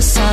the sun.